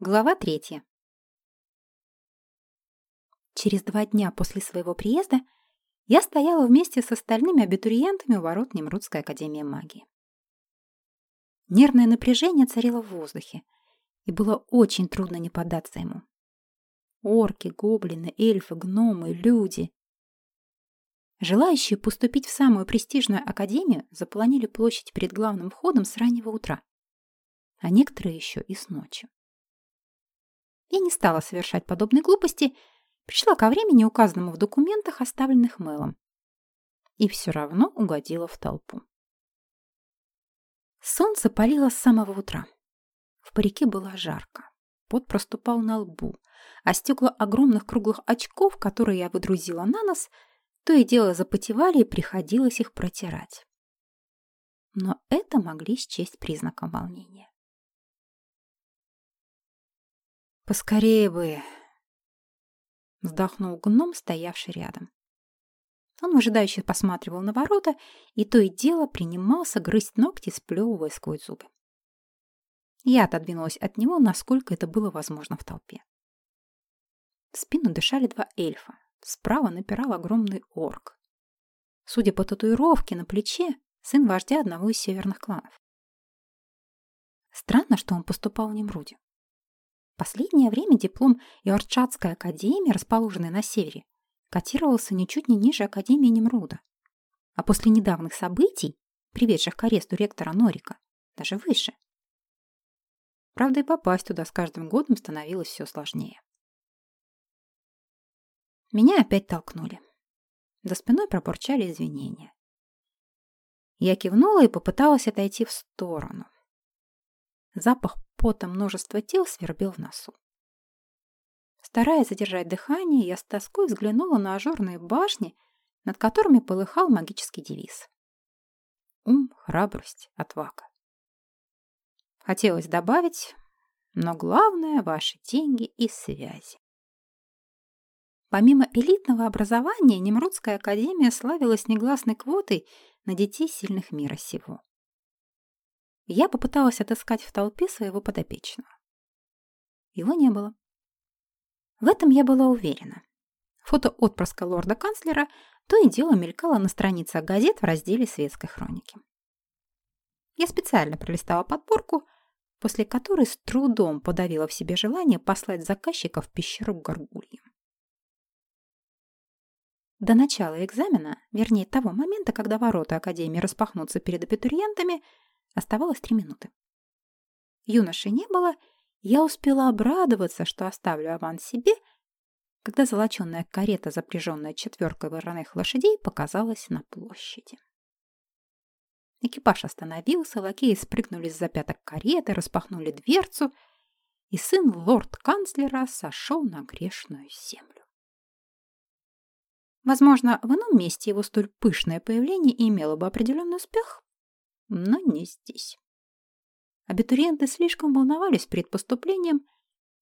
Глава третья. Через два дня после своего приезда я стояла вместе с остальными абитуриентами у ворот Немрудской академии магии. Нервное напряжение царило в воздухе, и было очень трудно не поддаться ему. Орки, гоблины, эльфы, гномы, люди. Желающие поступить в самую престижную академию заполонили площадь перед главным входом с раннего утра, а некоторые еще и с ночи. Я не стала совершать подобной глупости, пришла ко времени, указанному в документах, оставленных Мэлом. И все равно угодила в толпу. Солнце палило с самого утра. В парике было жарко. Пот проступал на лбу, а стекла огромных круглых очков, которые я выдрузила на нос, то и дело запотевали, и приходилось их протирать. Но это могли счесть признаком волнения. «Поскорее бы!» — вздохнул гном, стоявший рядом. Он выжидающе посматривал на ворота и то и дело принимался грызть ногти, сплевывая сквозь зубы. Я отодвинулась от него, насколько это было возможно в толпе. В спину дышали два эльфа. Справа напирал огромный орк. Судя по татуировке на плече, сын вождя одного из северных кланов. Странно, что он поступал в Немруде. Последнее время диплом Иорчатской академии, расположенной на севере, котировался ничуть не ниже Академии Немруда. А после недавних событий, приведших к аресту ректора Норика, даже выше. Правда, и попасть туда с каждым годом становилось все сложнее. Меня опять толкнули. За спиной пробурчали извинения. Я кивнула и попыталась отойти в сторону. Запах пота множества тел свербел в носу. Стараясь задержать дыхание, я с тоской взглянула на ажурные башни, над которыми полыхал магический девиз. Ум, храбрость, отвага. Хотелось добавить, но главное – ваши деньги и связи. Помимо элитного образования, Немрудская академия славилась негласной квотой на детей сильных мира сего. Я попыталась отыскать в толпе своего подопечного. Его не было. В этом я была уверена. Фото отпрыска лорда-канцлера то и дело мелькало на страницах газет в разделе светской хроники. Я специально пролистала подборку, после которой с трудом подавила в себе желание послать заказчика в пещеру к горгульям. До начала экзамена, вернее того момента, когда ворота Академии распахнутся перед абитуриентами, Оставалось три минуты. Юноши не было, я успела обрадоваться, что оставлю аванс себе, когда золоченная карета, запряженная четверкой вороных лошадей, показалась на площади. Экипаж остановился, лакеи спрыгнули с запяток кареты, распахнули дверцу, и сын лорд-канцлера сошел на грешную землю. Возможно, в ином месте его столь пышное появление имело бы определенный успех, но не здесь. Абитуриенты слишком волновались перед поступлением,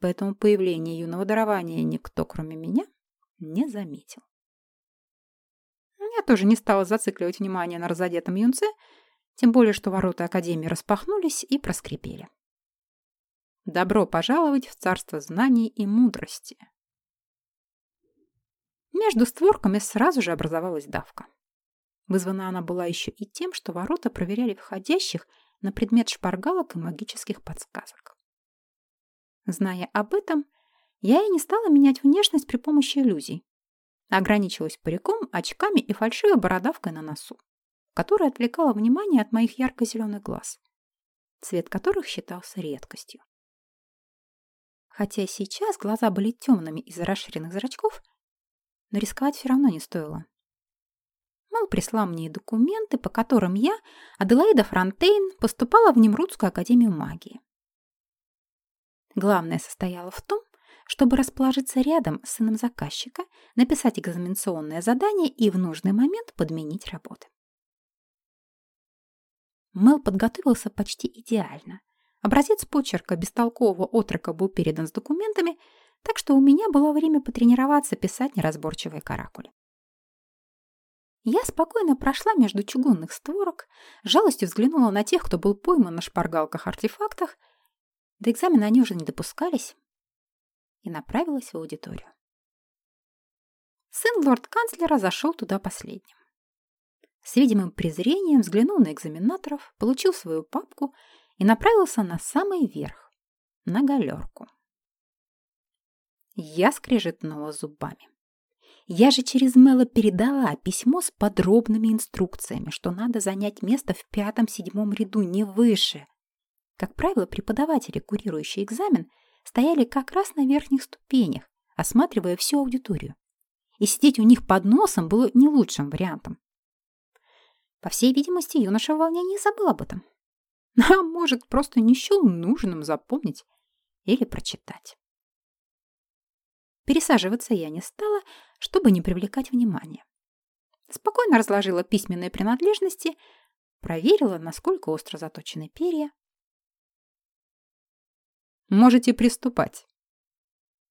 поэтому появление юного дарования никто, кроме меня, не заметил. Я тоже не стала зацикливать внимание на разодетом юнце, тем более, что ворота Академии распахнулись и проскрипели. Добро пожаловать в царство знаний и мудрости. Между створками сразу же образовалась давка. Вызвана она была еще и тем, что ворота проверяли входящих на предмет шпаргалок и магических подсказок. Зная об этом, я и не стала менять внешность при помощи иллюзий. Ограничилась париком, очками и фальшивой бородавкой на носу, которая отвлекала внимание от моих ярко-зеленых глаз, цвет которых считался редкостью. Хотя сейчас глаза были темными из-за расширенных зрачков, но рисковать все равно не стоило. Мэл прислал мне документы, по которым я, Аделаида Фронтейн, поступала в Немрудскую академию магии. Главное состояло в том, чтобы расположиться рядом с сыном заказчика, написать экзаменационное задание и в нужный момент подменить работы. Мэл подготовился почти идеально. Образец почерка бестолкового отрока был передан с документами, так что у меня было время потренироваться писать неразборчивые каракули. Я спокойно прошла между чугунных створок, жалостью взглянула на тех, кто был пойман на шпаргалках-артефактах, До экзамена они уже не допускались и направилась в аудиторию. Сын лорд-канцлера зашел туда последним. С видимым презрением взглянул на экзаменаторов, получил свою папку и направился на самый верх, на галерку. Я скрежетнула зубами. Я же через Мэла передала письмо с подробными инструкциями, что надо занять место в пятом-седьмом ряду, не выше. Как правило, преподаватели, курирующие экзамен, стояли как раз на верхних ступенях, осматривая всю аудиторию. И сидеть у них под носом было не лучшим вариантом. По всей видимости, юноша в волнении забыл об этом. А может, просто не счел нужным запомнить или прочитать. Пересаживаться я не стала, чтобы не привлекать внимания. Спокойно разложила письменные принадлежности, проверила, насколько остро заточены перья. «Можете приступать».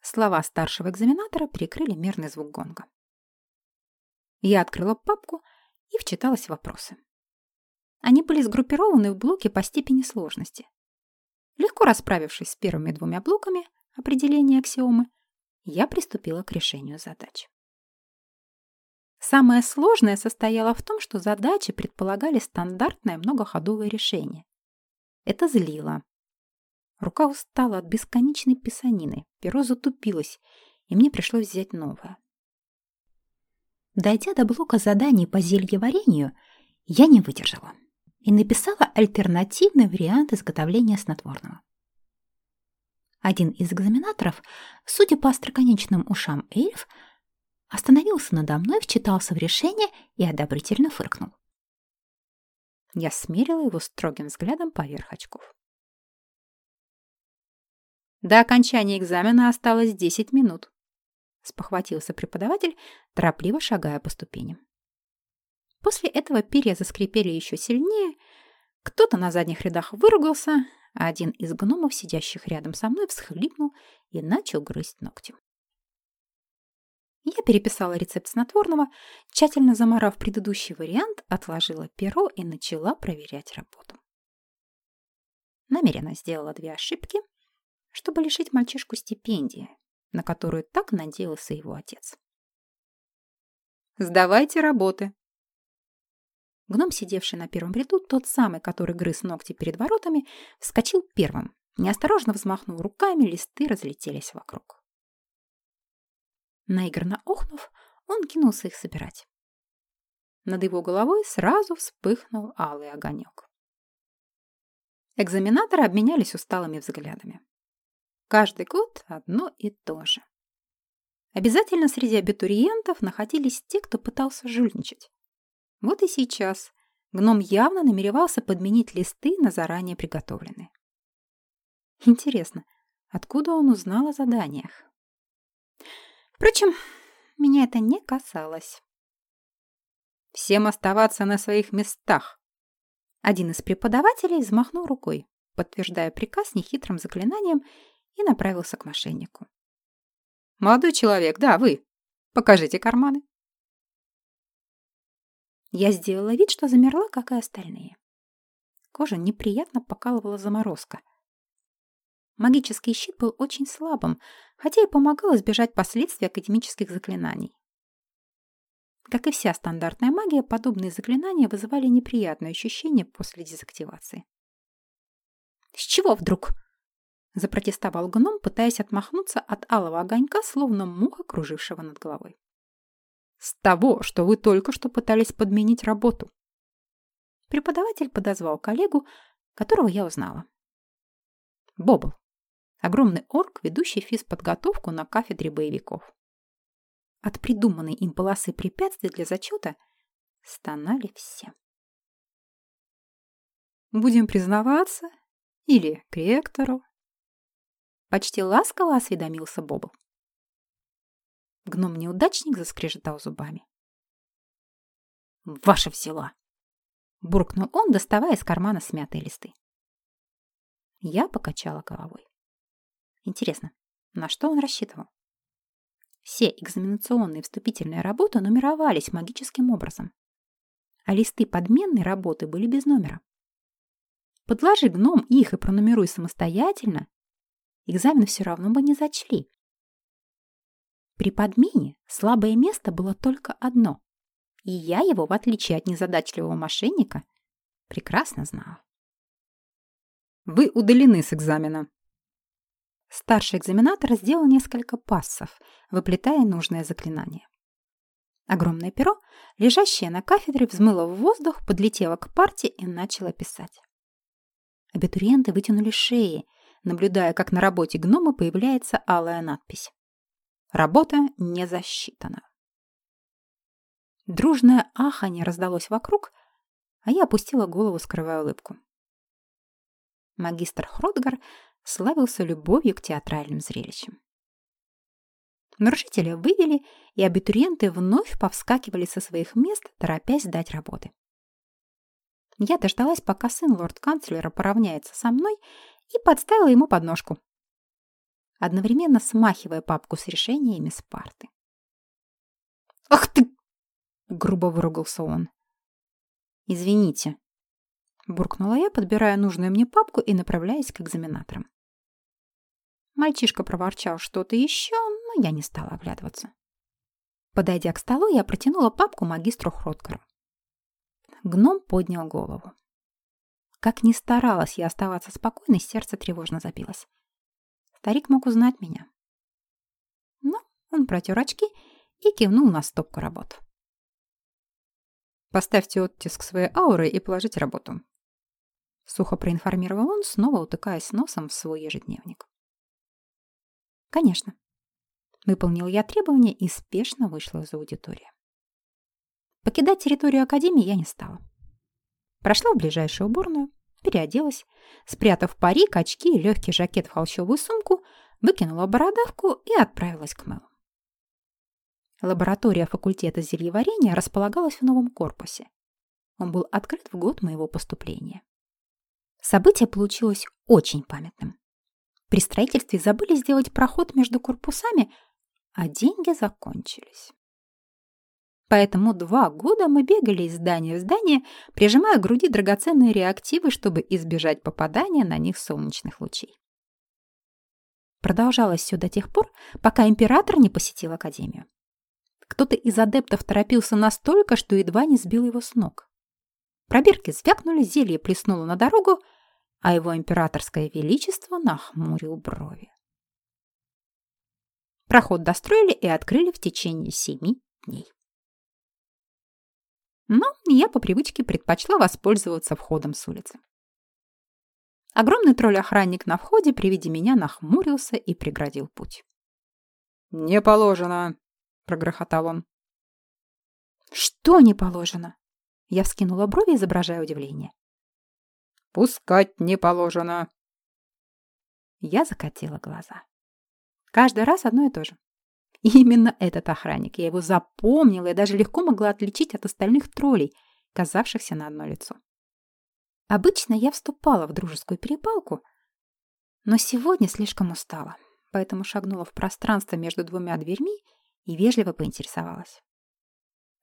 Слова старшего экзаменатора перекрыли мерный звук гонга. Я открыла папку и вчиталась в вопросы. Они были сгруппированы в блоки по степени сложности. Легко расправившись с первыми двумя блоками определения аксиомы, я приступила к решению задач. Самое сложное состояло в том, что задачи предполагали стандартное многоходовое решение. Это злило. Рука устала от бесконечной писанины, перо затупилось, и мне пришлось взять новое. Дойдя до блока заданий по зельеварению, я не выдержала и написала альтернативный вариант изготовления снотворного. Один из экзаменаторов, судя по остроконечным ушам эльф, остановился надо мной, вчитался в решение и одобрительно фыркнул. Я смерила его строгим взглядом поверх очков. До окончания экзамена осталось 10 минут. Спохватился преподаватель, торопливо шагая по ступеням. После этого перья заскрипели еще сильнее, кто-то на задних рядах выругался, один из гномов, сидящих рядом со мной, всхлипнул и начал грызть ногти. Я переписала рецепт снотворного, тщательно заморав предыдущий вариант, отложила перо и начала проверять работу. Намеренно сделала две ошибки, чтобы лишить мальчишку стипендии, на которую так надеялся его отец. «Сдавайте работы!» Гном, сидевший на первом ряду, тот самый, который грыз ногти перед воротами, вскочил первым. Неосторожно взмахнул руками, листы разлетелись вокруг. Наигранно охнув, он кинулся их собирать. Над его головой сразу вспыхнул алый огонек. Экзаменаторы обменялись усталыми взглядами. Каждый год одно и то же. Обязательно среди абитуриентов находились те, кто пытался жульничать. Вот и сейчас гном явно намеревался подменить листы на заранее приготовленные. Интересно, откуда он узнал о заданиях? Впрочем, меня это не касалось. Всем оставаться на своих местах. Один из преподавателей взмахнул рукой, подтверждая приказ нехитрым заклинанием, и направился к мошеннику. «Молодой человек, да, вы. Покажите карманы». Я сделала вид, что замерла, как и остальные. Кожа неприятно покалывала заморозка. Магический щит был очень слабым, хотя и помогал избежать последствий академических заклинаний. Как и вся стандартная магия, подобные заклинания вызывали неприятные ощущения после дезактивации. «С чего вдруг?» – запротестовал гном, пытаясь отмахнуться от алого огонька, словно муха, кружившего над головой. С того, что вы только что пытались подменить работу. Преподаватель подозвал коллегу, которого я узнала. Бобл. Огромный орк, ведущий физподготовку на кафедре боевиков. От придуманной им полосы препятствий для зачета стонали все. «Будем признаваться? Или к ректору?» Почти ласково осведомился Бобл. Гном-неудачник заскрежетал зубами. «Ваша взяла!» — буркнул он, доставая из кармана смятые листы. Я покачала головой. Интересно, на что он рассчитывал? Все экзаменационные вступительные работы нумеровались магическим образом, а листы подменной работы были без номера. Подложи гном их и пронумеруй самостоятельно, экзамен все равно бы не зачли. При подмене слабое место было только одно, и я его, в отличие от незадачливого мошенника, прекрасно знала. Вы удалены с экзамена. Старший экзаменатор сделал несколько пассов, выплетая нужное заклинание. Огромное перо, лежащее на кафедре, взмыло в воздух, подлетело к парте и начало писать. Абитуриенты вытянули шеи, наблюдая, как на работе гнома появляется алая надпись. Работа не засчитана. Дружное аханье раздалось вокруг, а я опустила голову, скрывая улыбку. Магистр Хродгар славился любовью к театральным зрелищам. Нарушителя вывели, и абитуриенты вновь повскакивали со своих мест, торопясь сдать работы. Я дождалась, пока сын лорд-канцлера поравняется со мной и подставила ему подножку, одновременно смахивая папку с решениями с парты. «Ах ты!» — грубо выругался он. «Извините», — буркнула я, подбирая нужную мне папку и направляясь к экзаменаторам. Мальчишка проворчал что-то еще, но я не стала оглядываться. Подойдя к столу, я протянула папку магистру Хроткару. Гном поднял голову. Как ни старалась я оставаться спокойной, сердце тревожно забилось. Старик мог узнать меня. Но он протер очки и кивнул на стопку работ. «Поставьте оттиск своей ауры и положите работу», — сухо проинформировал он, снова утыкаясь носом в свой ежедневник. «Конечно». Выполнил я требования и спешно вышла из аудитории. Покидать территорию Академии я не стала. Прошла в ближайшую уборную, переоделась, спрятав парик, очки и легкий жакет в холщовую сумку, выкинула бородавку и отправилась к мылу. Лаборатория факультета зельеварения располагалась в новом корпусе. Он был открыт в год моего поступления. Событие получилось очень памятным. При строительстве забыли сделать проход между корпусами, а деньги закончились. Поэтому два года мы бегали из здания в здание, прижимая к груди драгоценные реактивы, чтобы избежать попадания на них солнечных лучей. Продолжалось все до тех пор, пока император не посетил Академию. Кто-то из адептов торопился настолько, что едва не сбил его с ног. Пробирки звякнули, зелье плеснуло на дорогу, а его императорское величество нахмурил брови. Проход достроили и открыли в течение семи дней. Но я по привычке предпочла воспользоваться входом с улицы. Огромный тролль-охранник на входе при виде меня нахмурился и преградил путь. «Не положено!» — прогрохотал он. «Что не положено?» Я вскинула брови, изображая удивление. «Пускать не положено!» Я закатила глаза. Каждый раз одно и то же. Именно этот охранник. Я его запомнила и даже легко могла отличить от остальных троллей, казавшихся на одно лицо. Обычно я вступала в дружескую перепалку, но сегодня слишком устала, поэтому шагнула в пространство между двумя дверьми и вежливо поинтересовалась.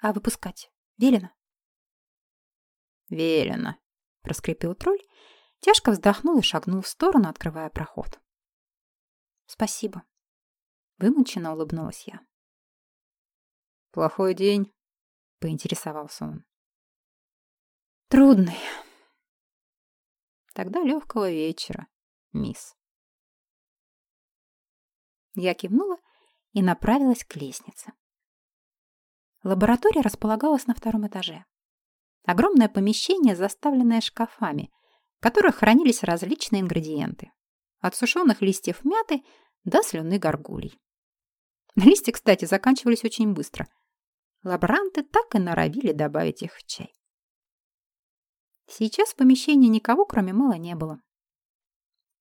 «А выпускать велено?» «Велено», — проскрипел тролль, тяжко вздохнул и шагнул в сторону, открывая проход. «Спасибо», Вымученно улыбнулась я. «Плохой день?» — поинтересовался он. «Трудный. Тогда легкого вечера, мисс». Я кивнула и направилась к лестнице. Лаборатория располагалась на втором этаже. Огромное помещение, заставленное шкафами, в которых хранились различные ингредиенты. От сушеных листьев мяты до слюны горгулей. Листья, кстати, заканчивались очень быстро. Лаборанты так и норовили добавить их в чай. Сейчас в помещении никого, кроме Мэла, не было.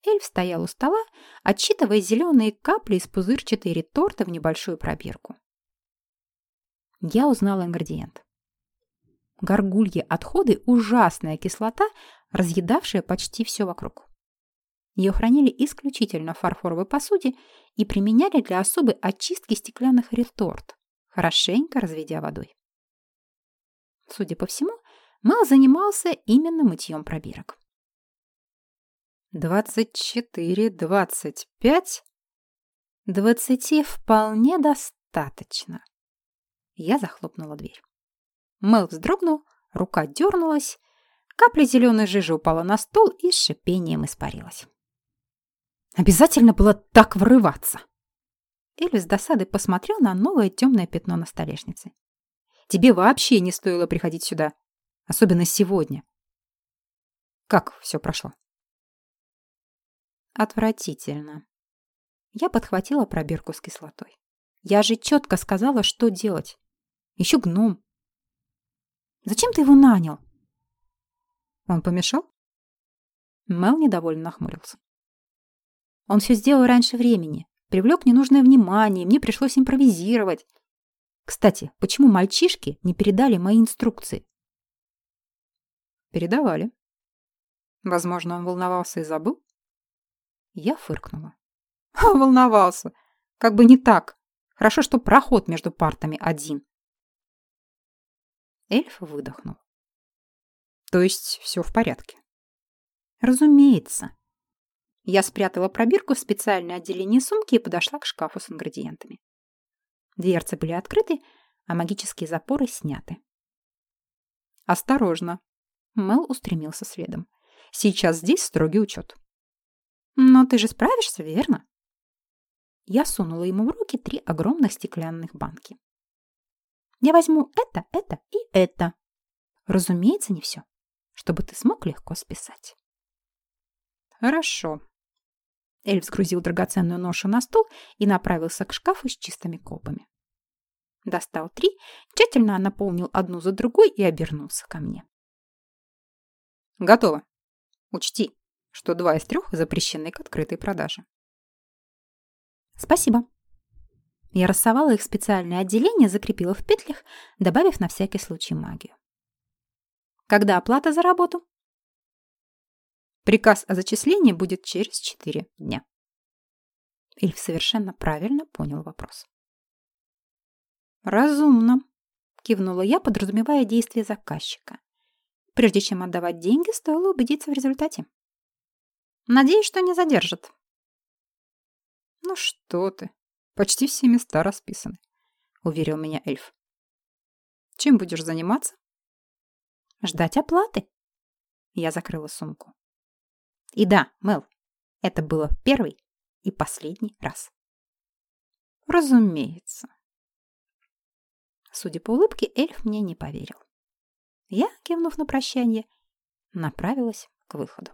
Эльф стоял у стола, отсчитывая зеленые капли из пузырчатой реторты в небольшую пробирку. Я узнала ингредиент. Горгульи отходы – ужасная кислота, разъедавшая почти все вокруг. Ее хранили исключительно в фарфоровой посуде и применяли для особой очистки стеклянных реторт, хорошенько разведя водой. Судя по всему, Мэл занимался именно мытьем пробирок. «Двадцать четыре, двадцать пять?» «Двадцати вполне достаточно». Я захлопнула дверь. Мэл вздрогнул, рука дернулась, капля зеленой жижи упала на стол и с шипением испарилась. «Обязательно было так врываться!» Эльф с досадой посмотрел на новое темное пятно на столешнице. «Тебе вообще не стоило приходить сюда, особенно сегодня. Как все прошло?» Отвратительно. Я подхватила пробирку с кислотой. Я же четко сказала, что делать. Еще гном. Зачем ты его нанял? Он помешал? Мел недовольно нахмурился. Он все сделал раньше времени. Привлек ненужное внимание, мне пришлось импровизировать. Кстати, почему мальчишки не передали мои инструкции? Передавали. Возможно, он волновался и забыл? Я фыркнула. Волновался. Как бы не так. Хорошо, что проход между партами один. Эльф выдохнул. То есть все в порядке? Разумеется. Я спрятала пробирку в специальное отделение сумки и подошла к шкафу с ингредиентами. Дверцы были открыты, а магические запоры сняты. «Осторожно!» Мел устремился следом. «Сейчас здесь строгий учет». «Но ты же справишься, верно?» Я сунула ему в руки три огромных стеклянных банки. Я возьму это, это и это. Разумеется, не все, чтобы ты смог легко списать. Хорошо. Эльф сгрузил драгоценную ношу на стол и направился к шкафу с чистыми колбами. Достал три, тщательно наполнил одну за другой и обернулся ко мне. Готово. Учти, что два из трех запрещены к открытой продаже. Спасибо. Я рассовала их в специальное отделение, закрепила в петлях, добавив на всякий случай магию. Когда оплата за работу? Приказ о зачислении будет через 4 дня. Ильф совершенно правильно понял вопрос. «Разумно», — кивнула я, подразумевая действия заказчика. Прежде чем отдавать деньги, стоило убедиться в результате. «Надеюсь, что не задержат». «Ну что ты, Почти все места расписаны, уверил меня эльф. Чем будешь заниматься? Ждать оплаты. Я закрыла сумку. И да, Мел, это было первый и последний раз. Разумеется. Судя по улыбке, эльф мне не поверил. Я, кивнув на прощание, направилась к выходу.